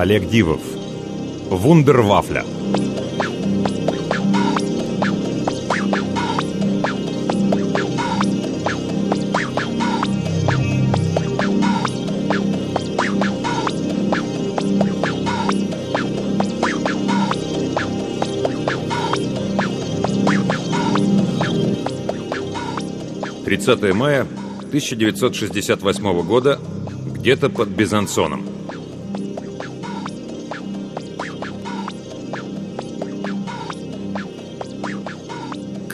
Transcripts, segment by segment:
Олег Дивов. Вундервафля. Тридцатое мая 1968 года, где-то под Безансоном.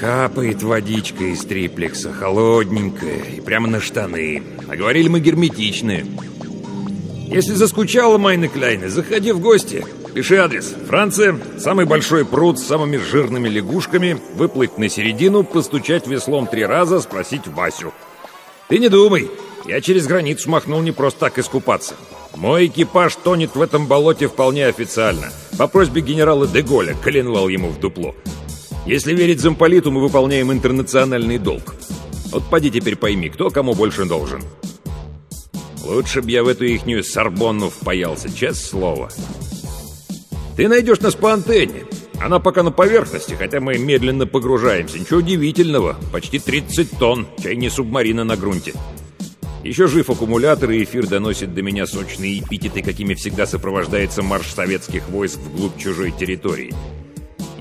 Капает водичка из триплекса, холодненькая, и прямо на штаны. А говорили мы герметичные. Если заскучала Майна Кляйна, заходи в гости. Пиши адрес. Франция, самый большой пруд с самыми жирными лягушками, выплыть на середину, постучать веслом три раза, спросить Васю. Ты не думай, я через границу махнул не просто так искупаться. Мой экипаж тонет в этом болоте вполне официально. По просьбе генерала Деголя коленвал ему в дупло. Если верить замполиту, мы выполняем интернациональный долг. Вот поди теперь пойми, кто кому больше должен. Лучше б я в эту ихнюю Сорбонну впаялся, честное слово. Ты найдешь нас по антенне. Она пока на поверхности, хотя мы медленно погружаемся. Ничего удивительного. Почти 30 тонн. Чай не субмарина на грунте. Еще жив аккумулятор, и эфир доносит до меня сочные эпитеты, какими всегда сопровождается марш советских войск вглубь чужой территории.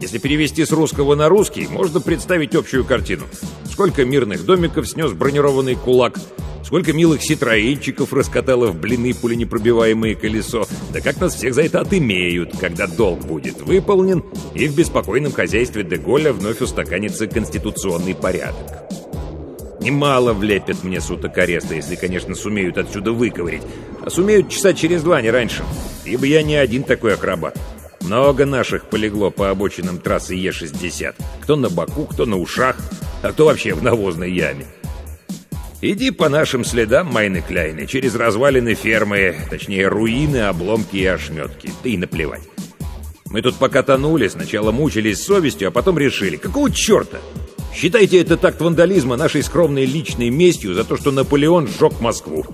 Если перевести с русского на русский, можно представить общую картину. Сколько мирных домиков снес бронированный кулак, сколько милых ситроенчиков раскатало в блины пуленепробиваемое колесо. Да как нас всех за это отымеют, когда долг будет выполнен, и в беспокойном хозяйстве Деголя вновь устаканится конституционный порядок. Немало влепят мне суток ареста, если, конечно, сумеют отсюда выковырить. А сумеют часа через два, не раньше. Ибо я не один такой акробат. Много наших полегло по обочинам трассы Е-60. Кто на боку, кто на ушах, а кто вообще в навозной яме. Иди по нашим следам, Майны Кляйны, через развалины фермы, точнее руины, обломки и ошметки. Да и наплевать. Мы тут пока тонули, сначала мучились совестью, а потом решили, какого черта? Считайте это такт вандализма нашей скромной личной местью за то, что Наполеон сжег Москву.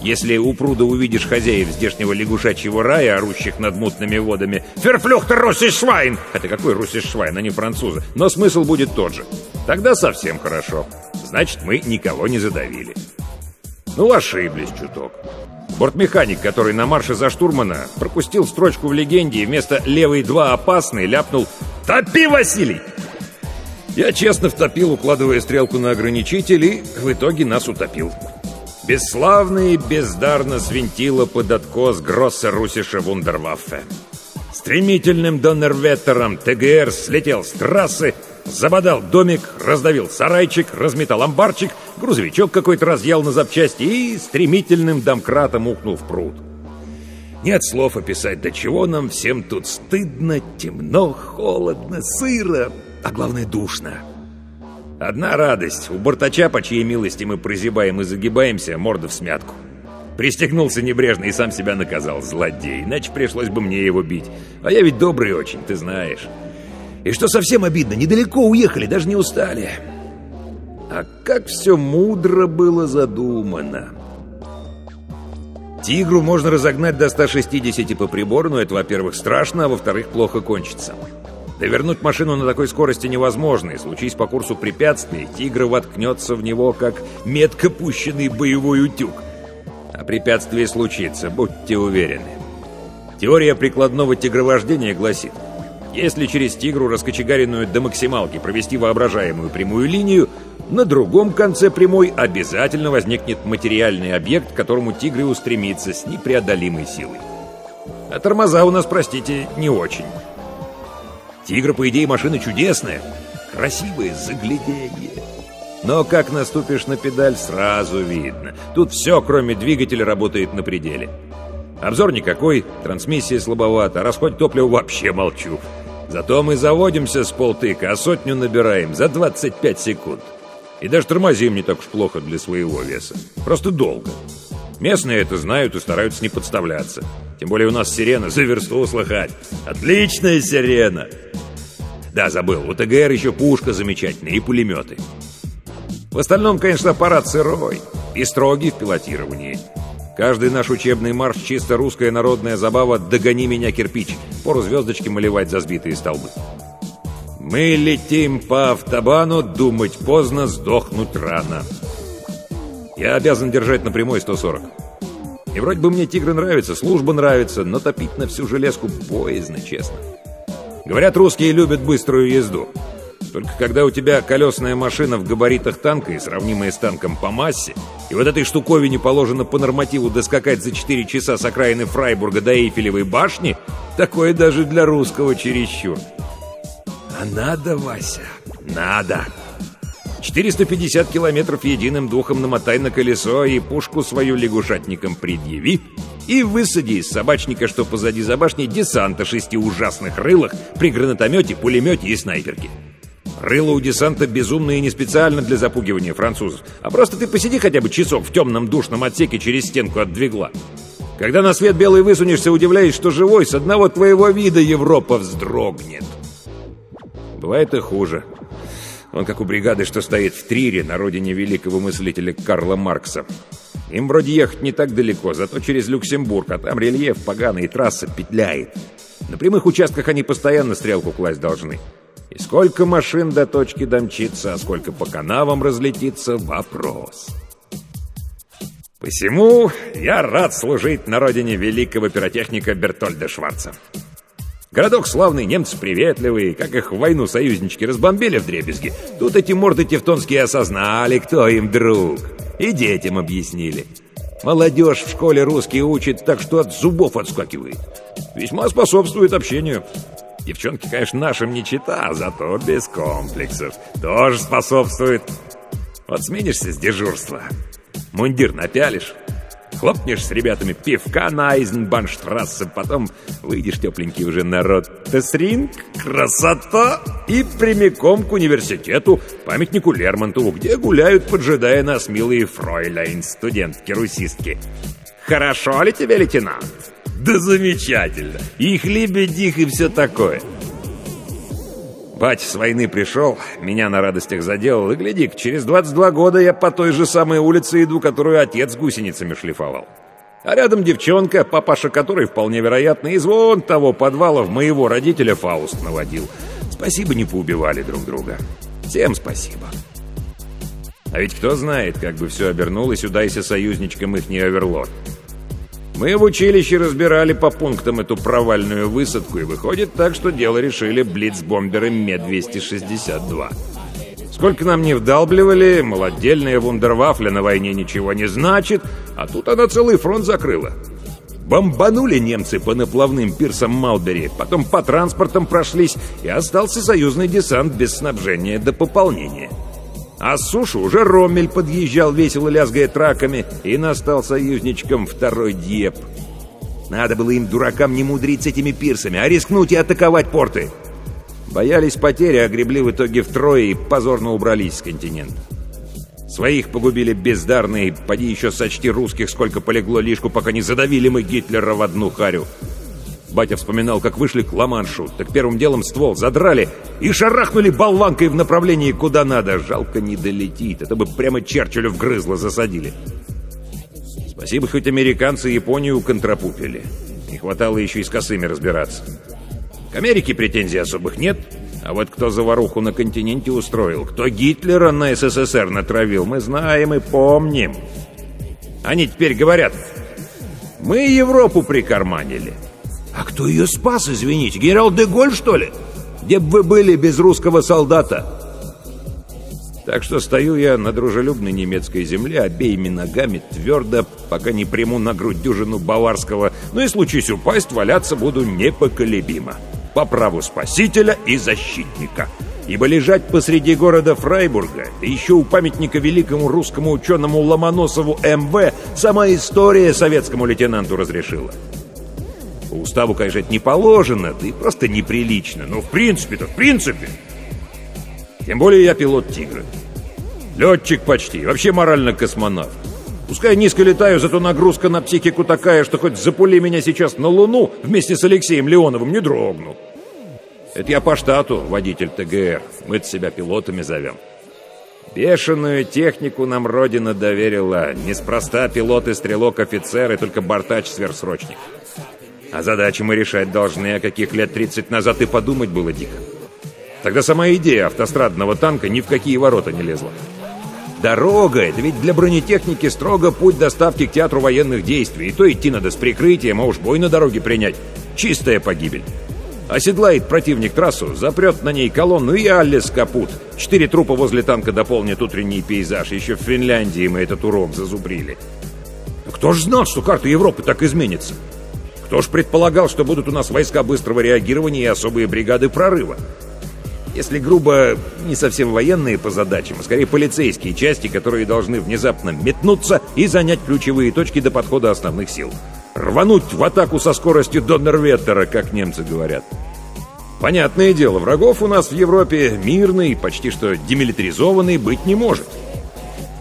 Если у пруда увидишь хозяев здешнего лягушачьего рая, орущих над мутными водами «Ферфлюхтер Руссишвайн!» Хотя какой Руссишвайн, они французы. Но смысл будет тот же. Тогда совсем хорошо. Значит, мы никого не задавили. Ну, ошиблись чуток. Бортмеханик, который на марше за штурмана, пропустил строчку в легенде и вместо «левый два опасный» ляпнул «Топи, Василий!» Я честно втопил, укладывая стрелку на ограничитель, и в итоге нас утопил. Бесславно и бездарно свинтило под откос Гросса Русиша Вундерваффе. Стремительным донерветером ТГР слетел с трассы, забодал домик, раздавил сарайчик, разметал амбарчик, грузовичок какой-то разъял на запчасти и стремительным домкратом ухнул в пруд. Нет слов описать, до чего нам всем тут стыдно, темно, холодно, сыро, а главное душно. Одна радость. У бортача, по чьей милости мы прозябаем и загибаемся, морда в смятку. Пристегнулся небрежно и сам себя наказал, злодей. Иначе пришлось бы мне его бить. А я ведь добрый очень, ты знаешь. И что совсем обидно, недалеко уехали, даже не устали. А как все мудро было задумано. Тигру можно разогнать до 160 по прибору, но это, во-первых, страшно, а во-вторых, плохо кончится. Довернуть машину на такой скорости невозможно, и случись по курсу препятствий, тигр воткнется в него, как метко пущенный боевой утюг. А препятствие случится, будьте уверены. Теория прикладного тигровождения гласит, если через тигру, раскочегаренную до максималки, провести воображаемую прямую линию, на другом конце прямой обязательно возникнет материальный объект, к которому тигр и устремится с непреодолимой силой. А тормоза у нас, простите, не очень. Тигр, по идее, машина чудесная, красивое загляденье. Но как наступишь на педаль, сразу видно. Тут все, кроме двигателя, работает на пределе. Обзор никакой, трансмиссия слабовата, расход топлива вообще молчу. Зато мы заводимся с полтыка, а сотню набираем за 25 секунд. И даже тормозим не так уж плохо для своего веса. Просто долго. Местные это знают и стараются не подставляться. Тем более у нас сирена за версту слыхать. Отличная сирена! Да, забыл, у ТГР еще пушка замечательная и пулеметы. В остальном, конечно, аппарат сырой и строгий в пилотировании. Каждый наш учебный марш — чисто русская народная забава «Догони меня, кирпич», пору звездочки малевать за сбитые столбы. Мы летим по автобану, думать поздно, сдохнуть рано. Я обязан держать на прямой 140. И вроде бы мне «Тигры» нравится, служба нравится, но топить на всю железку боязно, честно. Говорят, русские любят быструю езду. Только когда у тебя колесная машина в габаритах танка и сравнимая с танком по массе, и вот этой штуковине положено по нормативу доскакать за 4 часа с окраины Фрайбурга до Эйфелевой башни, такое даже для русского чересчур. А надо, Вася, надо. 450 километров единым духом намотай на колесо и пушку свою лягушатникам предъяви, и высади из собачника, что позади за башней, десанта шести ужасных рылах при гранатомете, пулемете и снайперке. Рыло у десанта безумное и не специально для запугивания французов, а просто ты посиди хотя бы часок в темном душном отсеке через стенку от двигла. Когда на свет белый высунешься, удивляясь, что живой, с одного твоего вида Европа вздрогнет. Бывает и хуже. Он как у бригады, что стоит в Трире, на родине великого мыслителя Карла Маркса. Им вроде ехать не так далеко, зато через Люксембург, а там рельеф поганый, и трасса петляет. На прямых участках они постоянно стрелку класть должны. И сколько машин до точки домчится, а сколько по канавам разлетится — вопрос. Посему я рад служить на родине великого пиротехника Бертольда Шварца. Городок славный, немцы приветливые, как их в войну союзнички разбомбили в дребезги. Тут эти морды тевтонские осознали, кто им друг. И детям объяснили. Молодежь в школе русский учит так, что от зубов отскакивает. Весьма способствует общению. Девчонки, конечно, нашим не чита, зато без комплексов. Тоже способствует. Вот сменишься с дежурства. Мундир напялишь. Хлопнешь с ребятами пивка на Айзенбанштрассе, потом выйдешь тепленький уже народ. Тесринг, красота! И прямиком к университету, памятнику Лермонтову, где гуляют, поджидая нас милые фройляйн, студентки-русистки. Хорошо ли тебе, лейтенант? Да замечательно! И хлебедих, и все такое. Батя с войны пришел, меня на радостях заделал, и гляди через 22 года я по той же самой улице иду, которую отец гусеницами шлифовал. А рядом девчонка, папаша которой, вполне вероятно, из вон того подвала в моего родителя Фауст наводил. Спасибо, не поубивали друг друга. Всем спасибо. А ведь кто знает, как бы все обернулось, удайся союзничкам их не оверлорд. Мы в училище разбирали по пунктам эту провальную высадку, и выходит так, что дело решили блицбомберы Ме-262. Сколько нам не вдалбливали, молодельная вундервафля на войне ничего не значит, а тут она целый фронт закрыла. Бомбанули немцы по наплавным пирсам Малбери, потом по транспортам прошлись, и остался союзный десант без снабжения до пополнения. А с суши уже Роммель подъезжал, весело лязгая траками, и настал союзничком второй Дьеп. Надо было им, дуракам, не мудрить с этими пирсами, а рискнуть и атаковать порты. Боялись потери, огребли в итоге втрое и позорно убрались с континента. Своих погубили бездарные, поди еще сочти русских, сколько полегло лишку, пока не задавили мы Гитлера в одну харю. Батя вспоминал, как вышли к Ла-Маншу, так первым делом ствол задрали и шарахнули болванкой в направлении, куда надо. Жалко не долетит, это бы прямо Черчиллю в грызло засадили. Спасибо, хоть американцы Японию контрапупили. Не хватало еще и с косыми разбираться. К Америке претензий особых нет, а вот кто заваруху на континенте устроил, кто Гитлера на СССР натравил, мы знаем и помним. Они теперь говорят, мы Европу прикарманили. А кто ее спас, извините? Генерал Деголь, что ли? Где бы вы были без русского солдата? Так что стою я на дружелюбной немецкой земле обеими ногами твердо, пока не приму на грудь дюжину баварского, ну и случись упасть, валяться буду непоколебимо. По праву спасителя и защитника. Ибо лежать посреди города Фрайбурга, да еще у памятника великому русскому ученому Ломоносову МВ, сама история советскому лейтенанту разрешила. По уставу, конечно, это не положено, да и просто неприлично. Но в принципе-то, в принципе... Тем более я пилот «Тигра». Летчик почти, вообще морально космонавт. Пускай низко летаю, зато нагрузка на психику такая, что хоть запули меня сейчас на Луну вместе с Алексеем Леоновым не дрогну. Это я по штату, водитель ТГР. мы себя пилотами зовем. Бешеную технику нам Родина доверила. Неспроста пилот и стрелок офицеры, только бортач сверхсрочник. А задачи мы решать должны, о каких лет 30 назад и подумать было дико. Тогда сама идея автострадного танка ни в какие ворота не лезла. Дорога — это ведь для бронетехники строго путь доставки к театру военных действий. И то идти надо с прикрытием, а уж бой на дороге принять. Чистая погибель. Оседлает противник трассу, запрет на ней колонну и Аллес капут. Четыре трупа возле танка дополнит утренний пейзаж. Еще в Финляндии мы этот урок зазубрили. Кто ж знал, что карта Европы так изменится? Кто ж предполагал, что будут у нас войска быстрого реагирования и особые бригады прорыва? Если грубо, не совсем военные по задачам, а скорее полицейские части, которые должны внезапно метнуться и занять ключевые точки до подхода основных сил. Рвануть в атаку со скоростью Доннерветтера, как немцы говорят. Понятное дело, врагов у нас в Европе мирный, почти что демилитаризованный быть не может.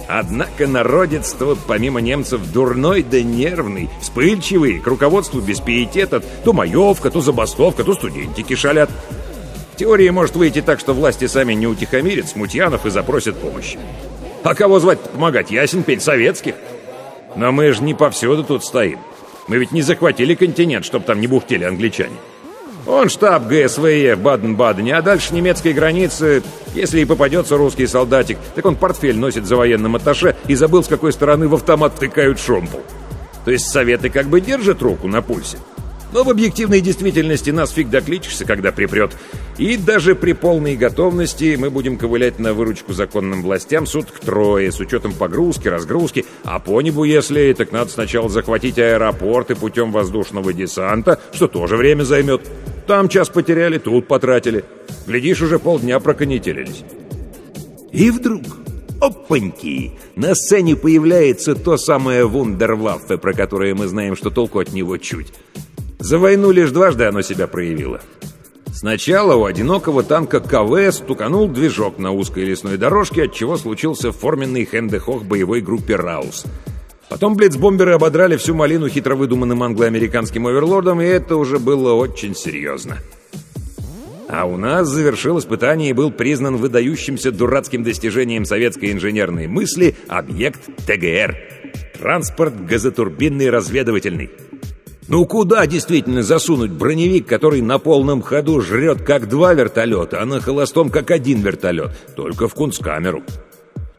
Однако народец-то, помимо немцев, дурной да нервный, вспыльчивый, к руководству без пиетета, то маевка, то забастовка, то студентики шалят. В теории может выйти так, что власти сами не утихомирят смутьянов и запросят помощи. А кого звать помогать? Ясен пень советских. Но мы же не повсюду тут стоим. Мы ведь не захватили континент, чтобы там не бухтели англичане. Он штаб ГСВЕ в Баден-Бадене, а дальше немецкой границы. Если и попадется русский солдатик, так он портфель носит за военным атташе и забыл, с какой стороны в автомат втыкают шомпол. То есть советы как бы держат руку на пульсе. Но в объективной действительности нас фиг докличешься, когда припрет. И даже при полной готовности мы будем ковылять на выручку законным властям суток трое, с учетом погрузки, разгрузки. А по небу, если, так надо сначала захватить аэропорты путем воздушного десанта, что тоже время займет. Там час потеряли, тут потратили. Глядишь, уже полдня проконетелились. И вдруг... Опаньки! На сцене появляется то самое вундерваффе, про которое мы знаем, что толку от него чуть. За войну лишь дважды оно себя проявило. Сначала у одинокого танка КВ стуканул движок на узкой лесной дорожке, от чего случился форменный хендехох боевой группе «Раус». Потом блицбомберы ободрали всю малину хитро выдуманным англо-американским оверлордом, и это уже было очень серьезно. А у нас завершил испытание и был признан выдающимся дурацким достижением советской инженерной мысли объект ТГР – транспорт газотурбинный разведывательный – ну куда действительно засунуть броневик, который на полном ходу жрет как два вертолета, а на холостом как один вертолет? Только в кунсткамеру.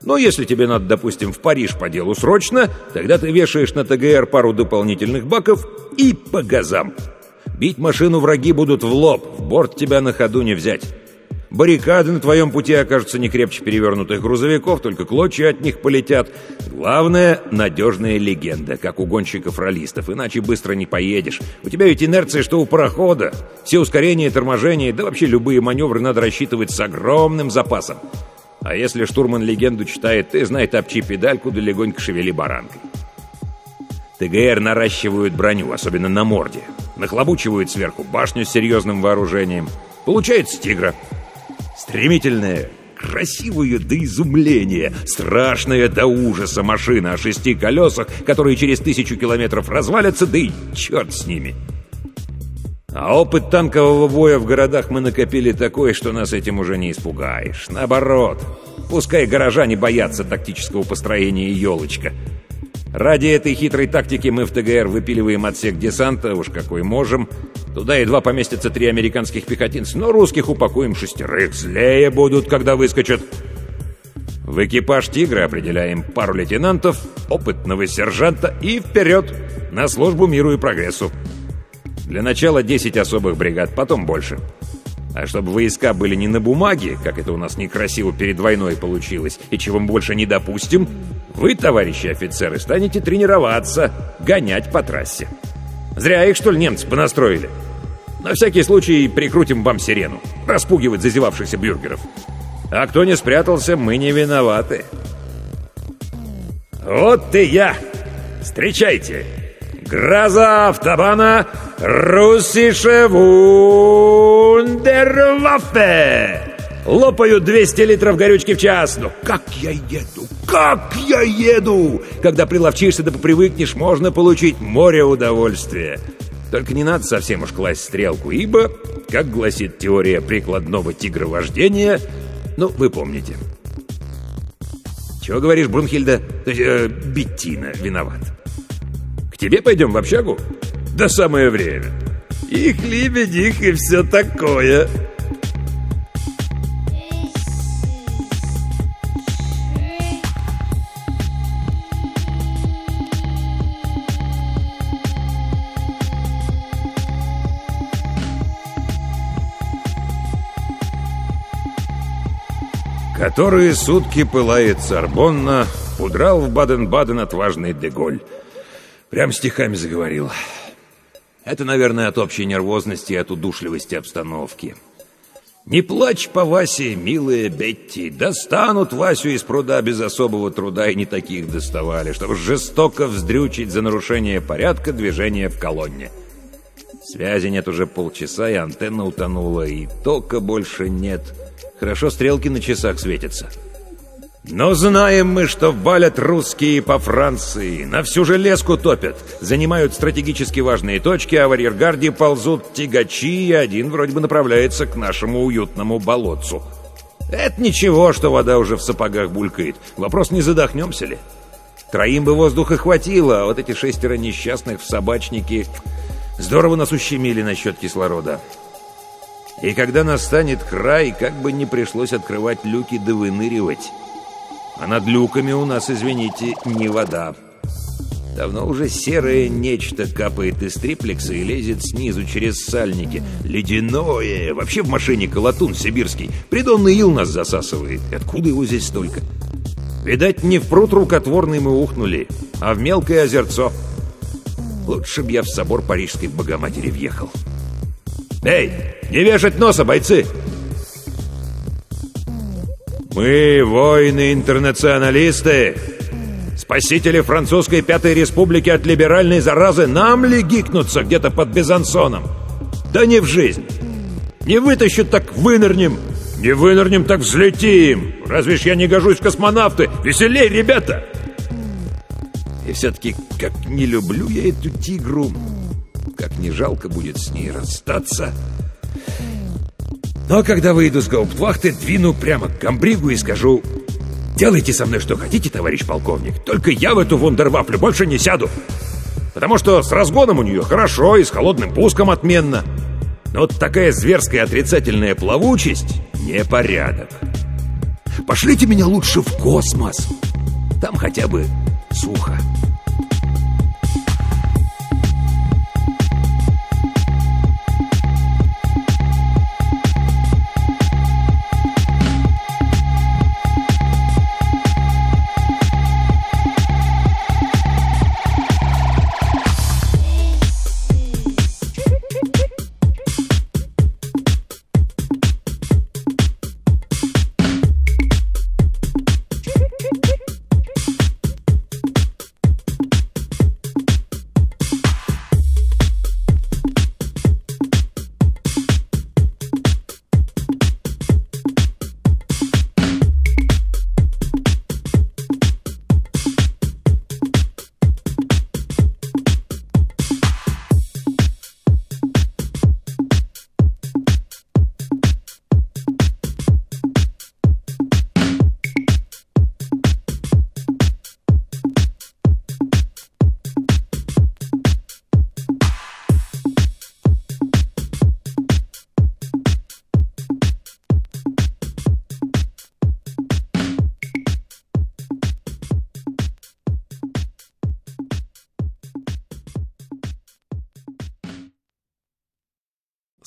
Но если тебе надо, допустим, в Париж по делу срочно, тогда ты вешаешь на ТГР пару дополнительных баков и по газам. Бить машину враги будут в лоб, в борт тебя на ходу не взять. Баррикады на твоем пути окажутся не крепче перевернутых грузовиков, только клочья от них полетят. Главное — надежная легенда, как у гонщиков-ролистов, иначе быстро не поедешь. У тебя ведь инерция, что у парохода. Все ускорения, торможения, да вообще любые маневры надо рассчитывать с огромным запасом. А если штурман легенду читает, ты знай, топчи педальку да легонько шевели баранкой. ТГР наращивают броню, особенно на морде. Нахлобучивают сверху башню с серьезным вооружением. Получается «Тигра». Стремительная, красивая до изумления, страшная до ужаса машина о шести колесах, которые через тысячу километров развалятся, да и черт с ними. А опыт танкового боя в городах мы накопили такой, что нас этим уже не испугаешь. Наоборот, пускай горожане боятся тактического построения елочка — Ради этой хитрой тактики мы в ТГР выпиливаем отсек десанта, уж какой можем. Туда едва поместятся три американских пехотинца, но русских упакуем шестерых. Злее будут, когда выскочат. В экипаж «Тигра» определяем пару лейтенантов, опытного сержанта и вперед на службу миру и прогрессу. Для начала 10 особых бригад, потом больше. А чтобы войска были не на бумаге, как это у нас некрасиво перед войной получилось, и чего мы больше не допустим, вы, товарищи офицеры, станете тренироваться, гонять по трассе. Зря их, что ли, немцы понастроили? На всякий случай прикрутим вам сирену, распугивать зазевавшихся бюргеров. А кто не спрятался, мы не виноваты. Вот и я! Встречайте! Гроза автобана Руссише Вундерваффе! Лопаю 200 литров горючки в час. Но как я еду? Как я еду? Когда приловчишься да попривыкнешь, можно получить море удовольствия. Только не надо совсем уж класть стрелку, ибо, как гласит теория прикладного тигровождения, ну, вы помните. Чего говоришь, Брунхильда? То есть, э, Беттина виноват. К тебе пойдем в общагу? Да самое время. Их лебедих и все такое. Которые сутки пылает Сорбонна, удрал в Баден-Баден отважный Деголь. Прям стихами заговорил. Это, наверное, от общей нервозности и от удушливости обстановки. Не плачь по Васе, милая Бетти. Достанут Васю из пруда без особого труда, и не таких доставали, чтобы жестоко вздрючить за нарушение порядка движения в колонне. Связи нет уже полчаса, и антенна утонула, и тока больше нет — Хорошо стрелки на часах светятся. Но знаем мы, что валят русские по Франции, на всю железку топят, занимают стратегически важные точки, а в арьергарде ползут тягачи, и один вроде бы направляется к нашему уютному болотцу. Это ничего, что вода уже в сапогах булькает. Вопрос, не задохнемся ли? Троим бы воздуха хватило, а вот эти шестеро несчастных в собачнике здорово нас ущемили насчет кислорода. И когда настанет край, как бы не пришлось открывать люки да выныривать. А над люками у нас, извините, не вода. Давно уже серое нечто капает из триплекса и лезет снизу через сальники. Ледяное! Вообще в машине колотун сибирский. Придонный ил нас засасывает. Откуда его здесь столько? Видать, не в пруд рукотворный мы ухнули, а в мелкое озерцо. Лучше б я в собор Парижской Богоматери въехал. «Эй, не вешать носа, бойцы!» «Мы воины-интернационалисты, спасители французской Пятой Республики от либеральной заразы, нам ли гикнуться где-то под Безансоном? Да не в жизнь! Не вытащат, так вынырнем! Не вынырнем, так взлетим! Разве ж я не гожусь в космонавты? Веселей, ребята!» И все-таки, как не люблю я эту тигру, как не жалко будет с ней расстаться. Но когда выйду с гауптвахты, двину прямо к комбригу и скажу «Делайте со мной что хотите, товарищ полковник, только я в эту вундервафлю больше не сяду, потому что с разгоном у нее хорошо и с холодным пуском отменно, но вот такая зверская отрицательная плавучесть — непорядок. Пошлите меня лучше в космос, там хотя бы сухо».